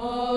Oh.